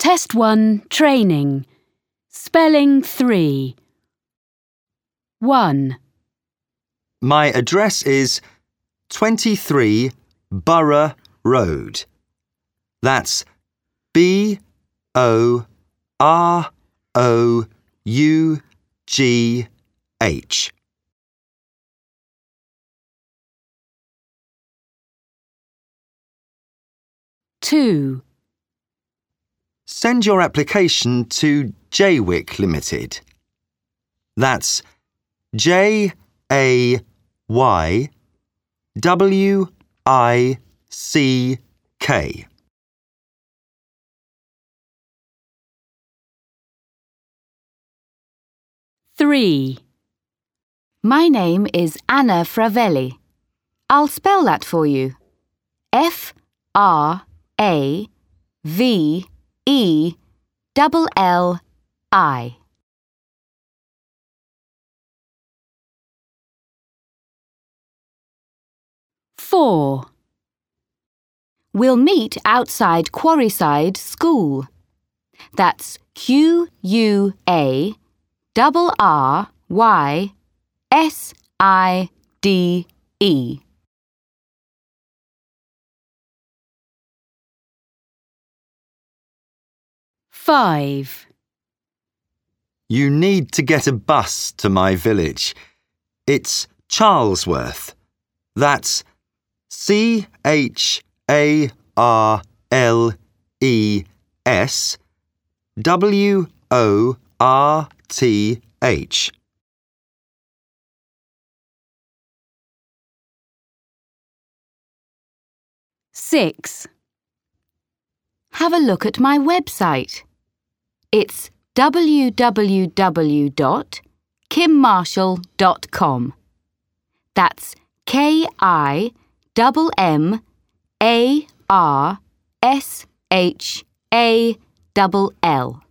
Test 1 Training. Spelling 3. 1, My address is 23 Borough Road. That's B O R O U G H. two, Send your application to Jaywick Limited. That's J A Y W I C K. three, My name is Anna Fravelli. I'll spell that for you. F R A V E double L I. four, We'll meet outside Quarryside School. That's Q U A double R Y S I D E. five, You need to get a bus to my village. It's Charlesworth. That's C H A R L E S W O R T H. six, Have a look at my website. It's www.kimmarshall.com. That's K I M M A R S H A L L.